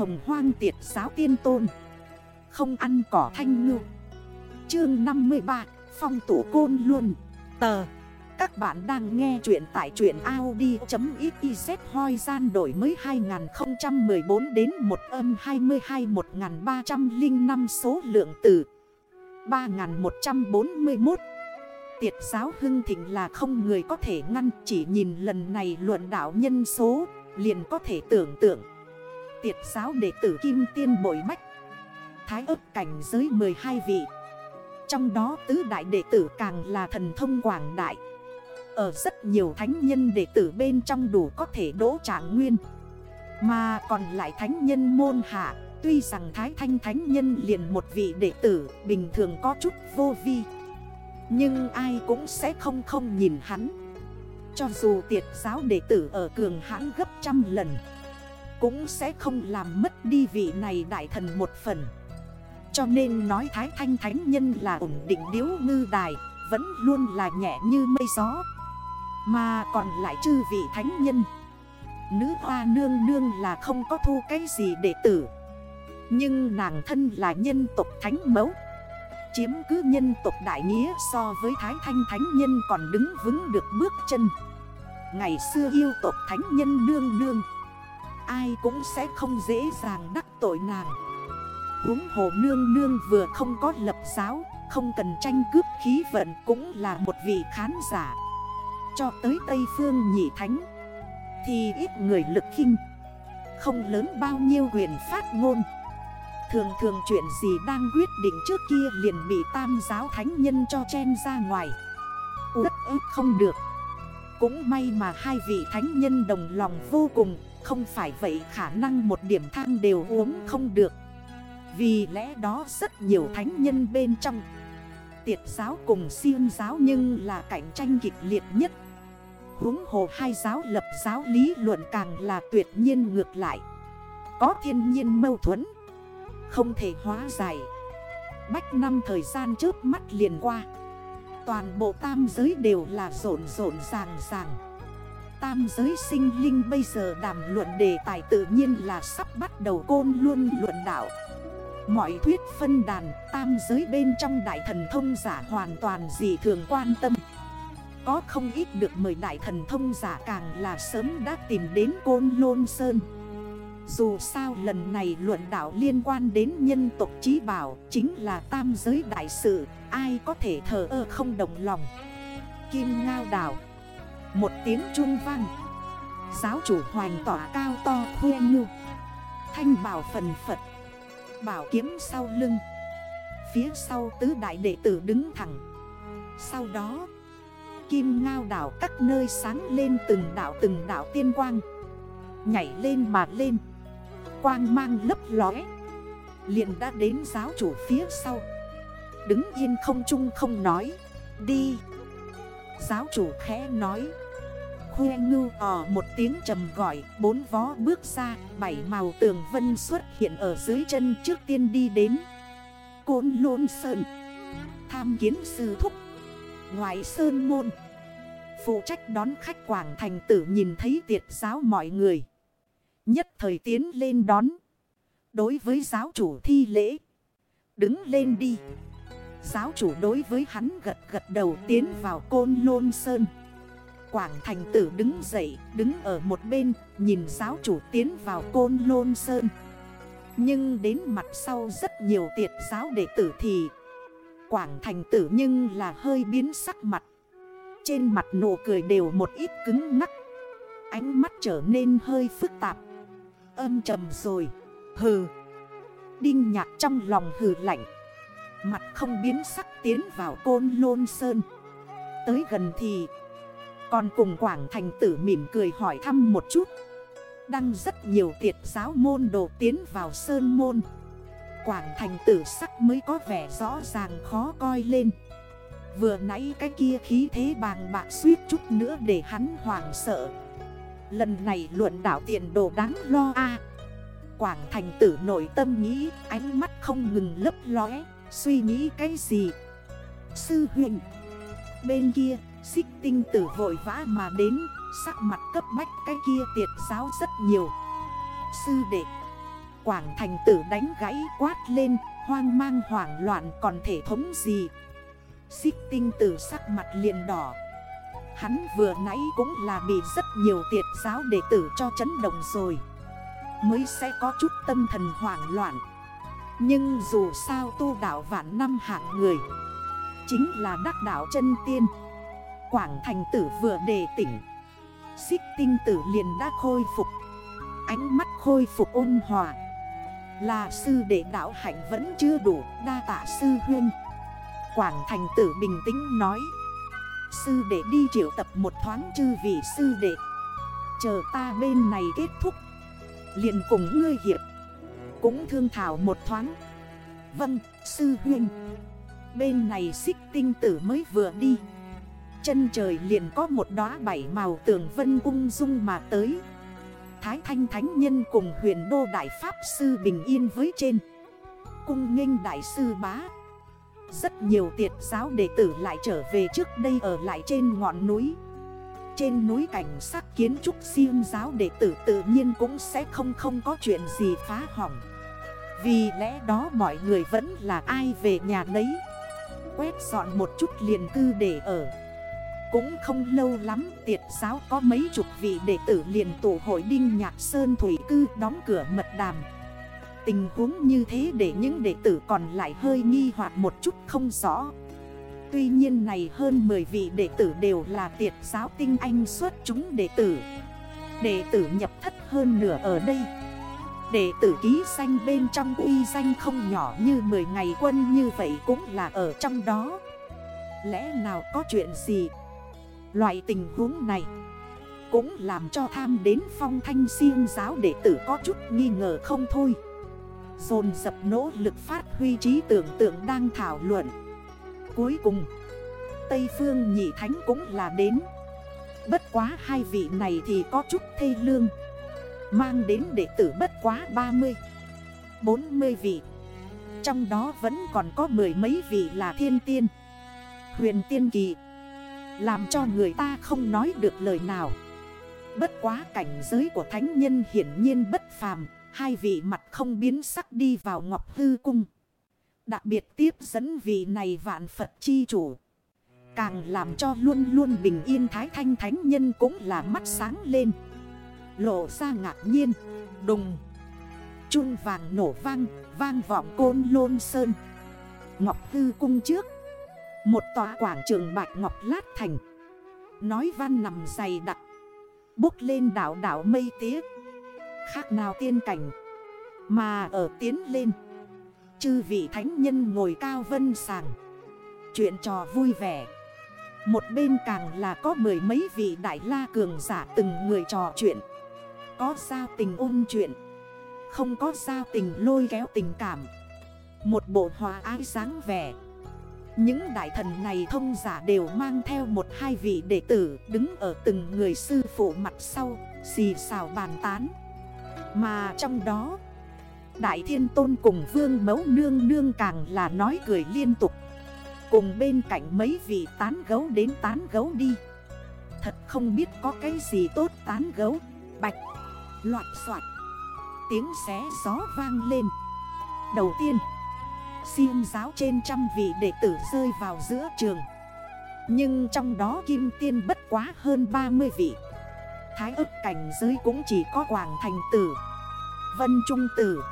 hồng hoang tiệt giáo tiên tôn. Không ăn cỏ thanh ngư. Chương 53 Phong tủ côn luôn Tờ. Các bạn đang nghe chuyện tại chuyện Audi.xyz hoi gian đổi mới 2014 đến 1 âm 22 1305 số lượng từ 3141 Tiệt giáo hưng thịnh là không người có thể ngăn, Chỉ nhìn lần này luận đạo nhân số, Liền có thể tưởng tượng. Tiệt giáo đệ tử Kim Tiên Bội Bách Thái ấp cảnh giới 12 vị. Trong đó tứ đại đệ tử càng là thần thông quảng đại. Ở rất nhiều thánh nhân đệ tử bên trong đủ có thể đỗ trạng nguyên. Mà còn lại thánh nhân môn hạ, Tuy rằng Thái Thanh Thánh Nhân liền một vị đệ tử, bình thường có chút vô vi. Nhưng ai cũng sẽ không không nhìn hắn. Cho dù tiệt giáo đệ tử ở cường hãn gấp trăm lần cũng sẽ không làm mất đi vị này đại thần một phần. Cho nên nói Thái Thanh Thánh Nhân là ổn định điếu ngư đài, Vẫn luôn là nhẹ như mây gió. Mà còn lại chư vị Thánh Nhân, Nữ hoa nương nương là không có thu cái gì đệ tử. Nhưng nàng thân là nhân tộc thánh mẫu, Chiếm cứ nhân tộc đại nghĩa so với Thái Thanh Thánh Nhân còn đứng vững được bước chân. Ngày xưa yêu tộc Thánh Nhân nương nương Ai cũng sẽ không dễ dàng đắc tội nàng. Húng hồ nương nương vừa không có lập giáo, Không cần tranh cướp khí vận cũng là một vị khán giả. Cho tới Tây Phương Nhị Thánh, Thì ít người lực khinh. Không lớn bao nhiêu quyền phát ngôn. Thường thường chuyện gì đang quyết định trước kia liền bị tam giáo thánh nhân cho chen ra ngoài. Út ức không được. Cũng may mà hai vị thánh nhân đồng lòng vô cùng. Không phải vậy khả năng một điểm thang đều uống không được. Vì lẽ đó rất nhiều thánh nhân bên trong. Tiệt giáo cùng siêu giáo nhưng là cạnh tranh kịch liệt nhất. Húng hồ hai giáo lập giáo lý luận càng là tuyệt nhiên ngược lại. Có thiên nhiên mâu thuẫn. Không thể hóa giải. Bách năm thời gian trước mắt liền qua. Toàn bộ tam giới đều là rộn rộn ràng ràng. Tam giới sinh linh bây giờ đàm luận đề tài tự nhiên là sắp bắt đầu côn luôn luận đạo. Mọi thuyết phân đàn tam giới bên trong đại thần thông giả hoàn toàn gì thường quan tâm. Có không ít được mời đại thần thông giả càng là sớm đã tìm đến côn lôn sơn. Dù sao lần này luận đạo liên quan đến nhân tộc trí bảo Chính là tam giới đại sự, Ai có thể thờ ơ không đồng lòng. Kim ngao đảo một tiếng trung vang. Giáo chủ hoành tỏa cao to khuê nhu. Thanh bảo phần Phật. Bảo kiếm sau lưng. Phía sau tứ đại đệ tử đứng thẳng. Sau đó, Kim ngao đảo các nơi sáng lên từng đảo từng đảo tiên quang. Nhảy lên mà lên. Quang mang lấp lóe. Liền đã đến giáo chủ phía sau. Đứng yên không chung không nói. Đi. Giáo chủ khẽ nói. Khoe ngư ỏ một tiếng trầm gọi, Bốn vó bước ra, Bảy màu tường vân xuất hiện ở dưới chân trước tiên đi đến Côn lôn sơn, Tham kiến sư thúc Ngoại sơn môn, Phụ trách đón khách quảng thành tử nhìn thấy tiệt giáo mọi người Nhất thời tiến lên đón. Đối với giáo chủ thi lễ. Đứng lên đi. Giáo chủ đối với hắn gật gật đầu tiến vào côn lôn sơn. Quảng thành tử đứng dậy, đứng ở một bên, nhìn giáo chủ tiến vào côn lôn sơn. Nhưng đến mặt sau rất nhiều tiệt giáo đệ tử thì Quảng thành tử nhưng là hơi biến sắc mặt. Trên mặt nụ cười đều một ít cứng ngắc. Ánh mắt trở nên hơi phức tạp. Âm trầm rồi. Hừ. Đinh nhạc trong lòng hừ lạnh. Mặt không biến sắc tiến vào côn lôn sơn. Tới gần thì còn cùng Quảng Thành tử mỉm cười hỏi thăm một chút. Đăng rất nhiều tiệt giáo môn đồ tiến vào sơn môn. Quảng Thành tử sắc mới có vẻ rõ ràng khó coi lên. Vừa nãy cái kia khí thế bàng bạc suýt chút nữa để hắn hoảng sợ. Lần này luận đảo tiện đồ đáng lo a. Quảng thành tử nội tâm nghĩ, Ánh mắt không ngừng lấp lóe, Suy nghĩ cái gì? Sư huynh, Bên kia xích tinh tử vội vã mà đến, Sắc mặt cấp bách cái kia tiệt giáo rất nhiều. Sư đệ, Quảng thành tử đánh gãy quát lên, Hoang mang hoảng loạn còn thể thống gì? Xích tinh tử sắc mặt liền đỏ. Hắn vừa nãy cũng là bị rất nhiều tiệt giáo đệ tử cho chấn động rồi. Mới sẽ có chút tâm thần hoảng loạn. Nhưng dù sao tu đảo vạn năm hạng người, Chính là đắc đảo chân tiên. Quảng thành tử vừa đề tỉnh. Xích tinh tử liền đã khôi phục. Ánh mắt khôi phục ôn hòa. Là sư đệ đạo hạnh vẫn chưa đủ Đa tạ sư huyên. Quảng thành tử bình tĩnh nói. Sư đệ đi triệu tập một thoáng chư vị sư đệ. Chờ ta bên này kết thúc. Liền cùng ngươi hiệp. Cũng thương thảo một thoáng. Vâng, sư huynh Bên này xích tinh tử mới vừa đi. Chân trời liền có một đóa bảy màu tường vân ung dung mà tới. Thái thanh thánh nhân cùng huyền đô đại pháp sư bình yên với trên. Cung nghênh đại sư bá. Rất nhiều tiệt giáo đệ tử lại trở về trước đây ở lại trên ngọn núi. Trên núi cảnh sắc kiến trúc siêng giáo đệ tử tự nhiên cũng sẽ không không có chuyện gì phá hỏng. Vì lẽ đó mọi người vẫn là ai về nhà lấy Quét dọn một chút liền cư để ở cũng không lâu lắm, tiệt giáo có mấy chục vị đệ tử liền tụ hội Đinh Nhạc Sơn Thủy Cư đóng cửa mật đàm. Tình huống như thế để những đệ tử còn lại hơi nghi hoặc một chút không rõ. Tuy nhiên này hơn 10 vị đệ tử đều là tiệt giáo tinh anh xuất chúng đệ tử. Đệ tử nhập thất hơn nửa ở đây. Đệ tử ký danh bên trong uy danh không nhỏ như 10 ngày quân như vậy cũng là ở trong đó. Lẽ nào có chuyện gì? Loại tình huống này Cũng làm cho tham đến phong thanh siêng giáo đệ tử có chút nghi ngờ không thôi. Dồn dập nỗ lực phát huy trí tưởng tượng đang thảo luận. Cuối cùng, Tây Phương Nhị Thánh cũng là đến. Bất quá hai vị này thì có chút thê lương. Mang đến đệ tử bất quá 30 40 vị. Trong đó vẫn còn có mười mấy vị là thiên tiên, Huyền tiên kỳ làm cho người ta không nói được lời nào. Bất quá cảnh giới của thánh nhân hiển nhiên bất phàm, Hai vị mặt không biến sắc đi vào ngọc hư cung. Đặc biệt tiếp dẫn vị này vạn Phật chi chủ. Càng làm cho luôn luôn bình yên thái thanh thánh nhân cũng là mắt sáng lên. Lộ ra ngạc nhiên. Đùng. Trung vàng nổ vang Vang vọng côn lôn sơn. Ngọc hư cung trước một tòa quảng trường bạch ngọc lát thành. Nói văn nằm dày đặc. Bốc lên đảo đảo mây tía. Khác nào tiên cảnh. Mà ở tiến lên. Chư vị thánh nhân ngồi cao vân sàng. Chuyện trò vui vẻ. Một bên càng là có mười mấy vị đại la cường giả từng người trò chuyện. Có sao tình ôn chuyện. Không có sao tình lôi kéo tình cảm. Một bộ hòa ái sáng vẻ những đại thần này thông giả đều mang theo một hai vị đệ tử đứng ở từng người sư phụ mặt sau, xì xào bàn tán. Mà trong đó, Đại Thiên Tôn cùng Vương Mẫu Nương Nương càng là nói cười liên tục. Cùng bên cạnh mấy vị tán gấu đến tán gấu đi. Thật không biết có cái gì tốt tán gấu, bạch, loạt soạt. Tiếng xé gió vang lên. Đầu tiên... Siêng giáo trên trăm vị đệ tử rơi vào giữa trường. Nhưng trong đó kim tiên bất quá hơn 30 vị. Thái ức cảnh giới cũng chỉ có hoàng Thành Tử, Vân Trung Tử,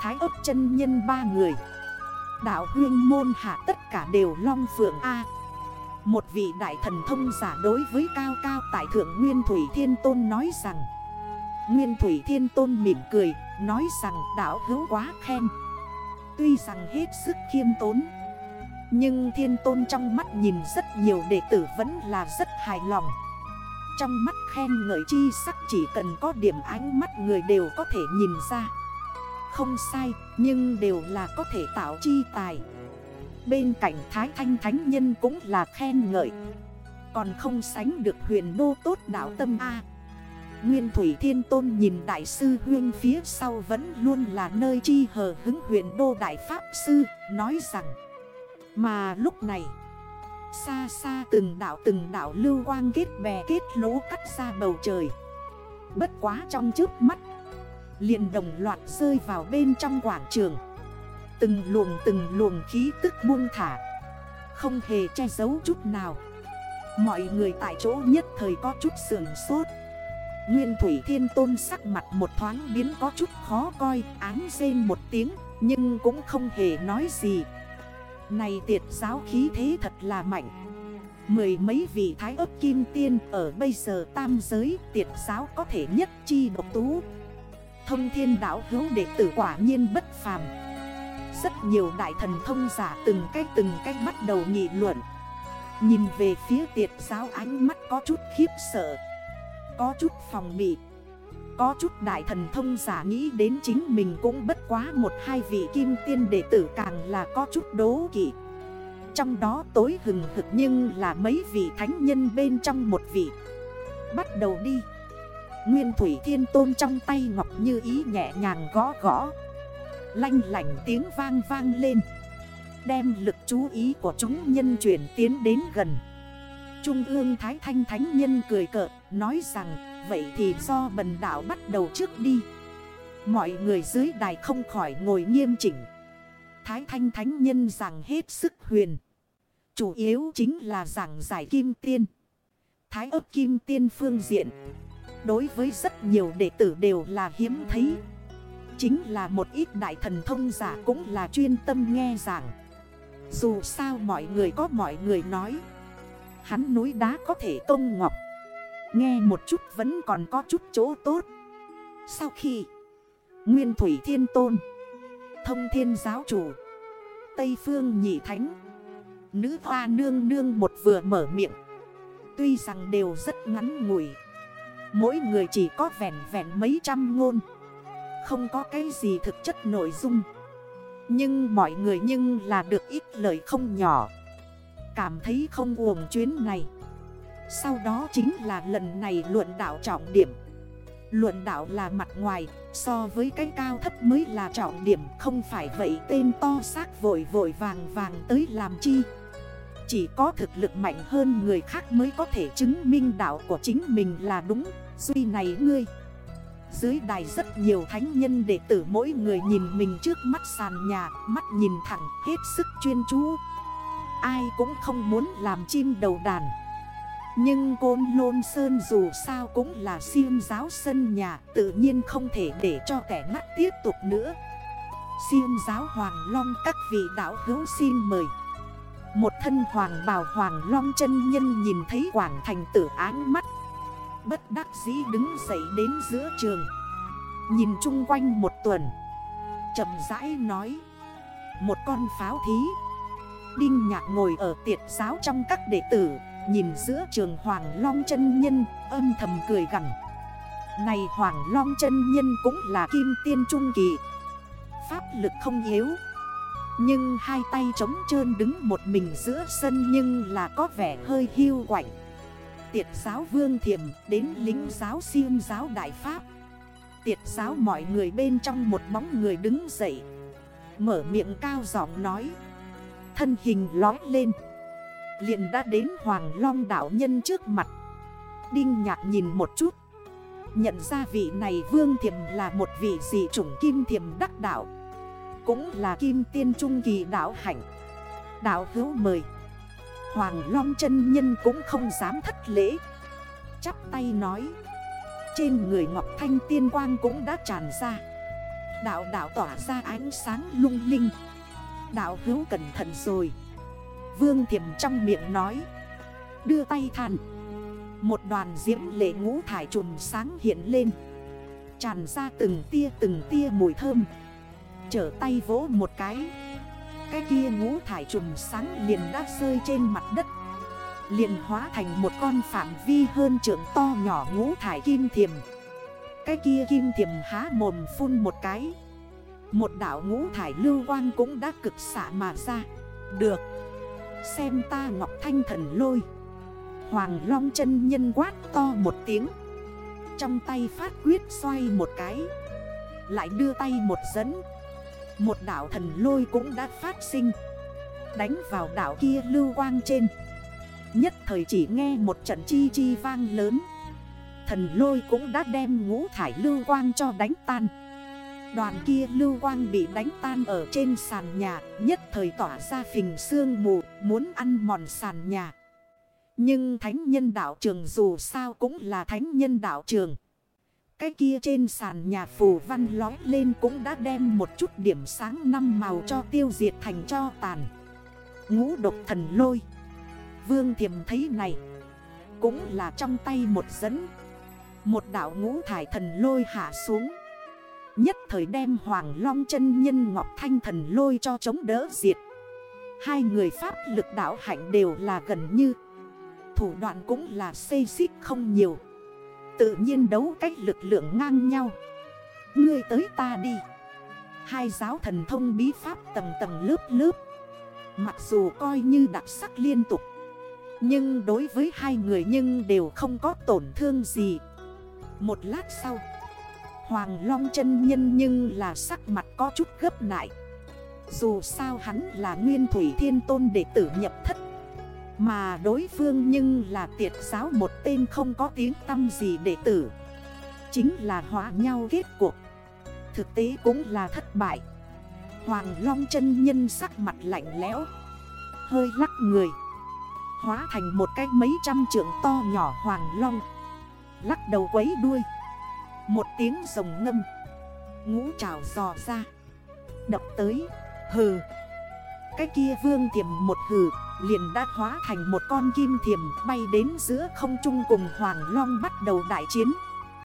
Thái ức chân nhân ba người. Đạo huyên môn hạ tất cả đều long phượng A. Một vị đại thần thông giả đối với cao cao tại thượng Nguyên Thủy Thiên Tôn nói rằng, Nguyên Thủy Thiên Tôn mỉm cười, Nói rằng đạo hữu quá khen. Tuy rằng hết sức khiêm tốn, Nhưng thiên tôn trong mắt nhìn rất nhiều đệ tử vẫn là rất hài lòng. Trong mắt khen ngợi chi sắc chỉ cần có điểm ánh mắt người đều có thể nhìn ra. Không sai, nhưng đều là có thể tạo chi tài. Bên cạnh Thái Thanh Thánh Nhân cũng là khen ngợi. Còn không sánh được huyền đô tốt đạo tâm A. Nguyên Thủy Thiên Tôn nhìn Đại sư Huyên phía sau vẫn luôn là nơi chi hờ hứng huyện Đô Đại Pháp Sư, Nói rằng, Mà lúc này, Xa xa từng đảo từng đảo lưu quang kết bè kết lỗ cắt ra bầu trời. Bất quá trong trước mắt, liền đồng loạt rơi vào bên trong quảng trường. Từng luồng từng luồng khí tức buông thả, Không hề che giấu chút nào. Mọi người tại chỗ nhất thời có chút sườn sốt. Nguyên Thủy Thiên Tôn sắc mặt một thoáng biến có chút khó coi Áng rên một tiếng, nhưng cũng không hề nói gì. Này tiệt giáo khí thế thật là mạnh. Mười mấy vị thái ấp kim tiên ở bây giờ tam giới tiệt giáo có thể nhất chi độc tú. Thông thiên đảo hữu đệ tử quả nhiên bất phàm. Rất nhiều đại thần thông giả từng cách từng cách bắt đầu nghị luận. Nhìn về phía tiệt giáo ánh mắt có chút khiếp sợ. Có chút phòng bị. Có chút đại thần thông giả nghĩ đến chính mình cũng bất quá một hai vị kim tiên đệ tử càng là có chút đố kỵ. Trong đó tối hừng hực nhưng là mấy vị thánh nhân bên trong một vị. Bắt đầu đi. Nguyên Thủy Thiên Tôn trong tay ngọc như ý nhẹ nhàng gõ gõ. Lanh lảnh tiếng vang vang lên. Đem lực chú ý của chúng nhân chuyển tiến đến gần. Trung ương Thái Thanh Thánh Nhân cười cợt. Nói rằng, vậy thì do bần đảo bắt đầu trước đi. Mọi người dưới đài không khỏi ngồi nghiêm chỉnh. Thái Thanh Thánh Nhân rằng hết sức huyền. Chủ yếu chính là giảng giải kim tiên. Thái ấp kim tiên phương diện. Đối với rất nhiều đệ tử đều là hiếm thấy. Chính là một ít đại thần thông giả cũng là chuyên tâm nghe giảng. Dù sao mọi người có mọi người nói. Hắn núi đá có thể công ngọc. Nghe một chút vẫn còn có chút chỗ tốt. Sau khi Nguyên Thủy Thiên Tôn, Thông Thiên Giáo Chủ, Tây Phương Nhị Thánh, Nữ hoa nương nương một vừa mở miệng. Tuy rằng đều rất ngắn ngủi, Mỗi người chỉ có vẹn vẹn mấy trăm ngôn, Không có cái gì thực chất nội dung. Nhưng mọi người nhưng là được ít lời không nhỏ. Cảm thấy không uổng chuyến này. Sau đó chính là lần này luận đạo trọng điểm. Luận đạo là mặt ngoài, So với cái cao thấp mới là trọng điểm, Không phải vậy tên to xác vội vội vàng vàng tới làm chi. Chỉ có thực lực mạnh hơn người khác mới có thể chứng minh đạo của chính mình là đúng Duy này ngươi. Dưới đài rất nhiều thánh nhân đệ tử mỗi người nhìn mình trước mắt sàn nhà, Mắt nhìn thẳng, hết sức chuyên chú. Ai cũng không muốn làm chim đầu đàn. Nhưng Côn Lôn Sơn dù sao cũng là siêu giáo sân nhà, Tự nhiên không thể để cho kẻ mắt tiếp tục nữa. Siêu giáo Hoàng Long các vị đạo hữu xin mời. Một thân hoàng bào Hoàng Long chân nhân nhìn thấy Quảng Thành tử áng mắt. Bất đắc dĩ đứng dậy đến giữa trường. Nhìn chung quanh một tuần. Chậm rãi nói. Một con pháo thí. Đinh nhạc ngồi ở tiệt giáo trong các đệ tử. Nhìn giữa trường Hoàng Long chân Nhân, âm thầm cười gằn. Này Hoàng Long chân Nhân cũng là kim tiên trung kỳ. Pháp lực không yếu. Nhưng hai tay trống trơn đứng một mình giữa sân Nhưng là có vẻ hơi hiu quạnh. Tiệt giáo vương thiểm đến lính giáo siêm giáo đại pháp. Tiệt giáo mọi người bên trong một bóng người đứng dậy. Mở miệng cao giọng nói. Thân hình lói lên liền đã đến Hoàng Long đảo nhân trước mặt. Đinh nhạc nhìn một chút. Nhận ra vị này vương thiềm là một vị dị chủng kim thiềm đắc đảo Cũng là kim tiên trung kỳ đảo hạnh. Đảo hữu mời. Hoàng Long chân nhân cũng không dám thất lễ. Chắp tay nói. Trên người Ngọc Thanh tiên quang cũng đã tràn ra. Đạo đạo tỏa ra ánh sáng lung linh. Đạo hữu cẩn thận rồi. Vương Thiểm trong miệng nói. Đưa tay thàn. Một đoàn diễm lệ ngũ thải trùm sáng hiện lên. Tràn ra từng tia từng tia mùi thơm. Chở tay vỗ một cái. Cái kia ngũ thải trùm sáng liền đã rơi trên mặt đất. Liền hóa thành một con phạm vi hơn trưởng to nhỏ ngũ thải kim thiềm. Cái kia kim thiềm há mồm phun một cái. Một đảo ngũ thải lưu quang cũng đã cực xạ mà ra. Được. Xem ta ngọc thanh thần lôi. Hoàng long chân nhân quát to một tiếng. Trong tay phát quyết xoay một cái. Lại đưa tay một dẫn. Một đảo thần lôi cũng đã phát sinh. Đánh vào đảo kia lưu quang trên. Nhất thời chỉ nghe một trận chi chi vang lớn. Thần lôi cũng đã đem ngũ thải lưu quang cho đánh tan. Đoàn kia lưu quang bị đánh tan ở trên sàn nhà, Nhất thời tỏa ra phình xương mù, Muốn ăn mòn sàn nhà. Nhưng thánh nhân đạo trường dù sao cũng là thánh nhân đạo trường. Cái kia trên sàn nhà phù văn lói lên cũng đã đem một chút điểm sáng năm màu cho tiêu diệt thành cho tàn. Ngũ độc thần lôi. Vương thiềm thấy này, Cũng là trong tay một dẫn. Một đảo ngũ thải thần lôi hạ xuống. Nhất thời đem Hoàng Long chân nhân Ngọc Thanh thần lôi cho chống đỡ diệt. Hai người pháp lực đảo hạnh đều là gần như. Thủ đoạn cũng là xây xích không nhiều. Tự nhiên đấu cách lực lượng ngang nhau. Ngươi tới ta đi. Hai giáo thần thông bí pháp tầng tầng lớp lớp. Mặc dù coi như đặc sắc liên tục. Nhưng đối với hai người nhưng đều không có tổn thương gì. Một lát sau Hoàng Long chân nhân nhưng là sắc mặt có chút gấp lại. Dù sao hắn là nguyên thủy thiên tôn đệ tử nhập thất. Mà đối phương nhưng là tiệt giáo một tên không có tiếng tâm gì đệ tử. Chính là hóa nhau kết cuộc. Thực tế cũng là thất bại. Hoàng Long chân nhân sắc mặt lạnh lẽo. Hơi lắc người. Hóa thành một cái mấy trăm trượng to nhỏ Hoàng Long. Lắc đầu quấy đuôi một tiếng rồng ngâm. Ngũ trào dò ra. Đập tới. Hừ. Cái kia vương tiềm một hừ, Liền đã hóa thành một con kim thiềm Bay đến giữa không trung cùng Hoàng Long bắt đầu đại chiến.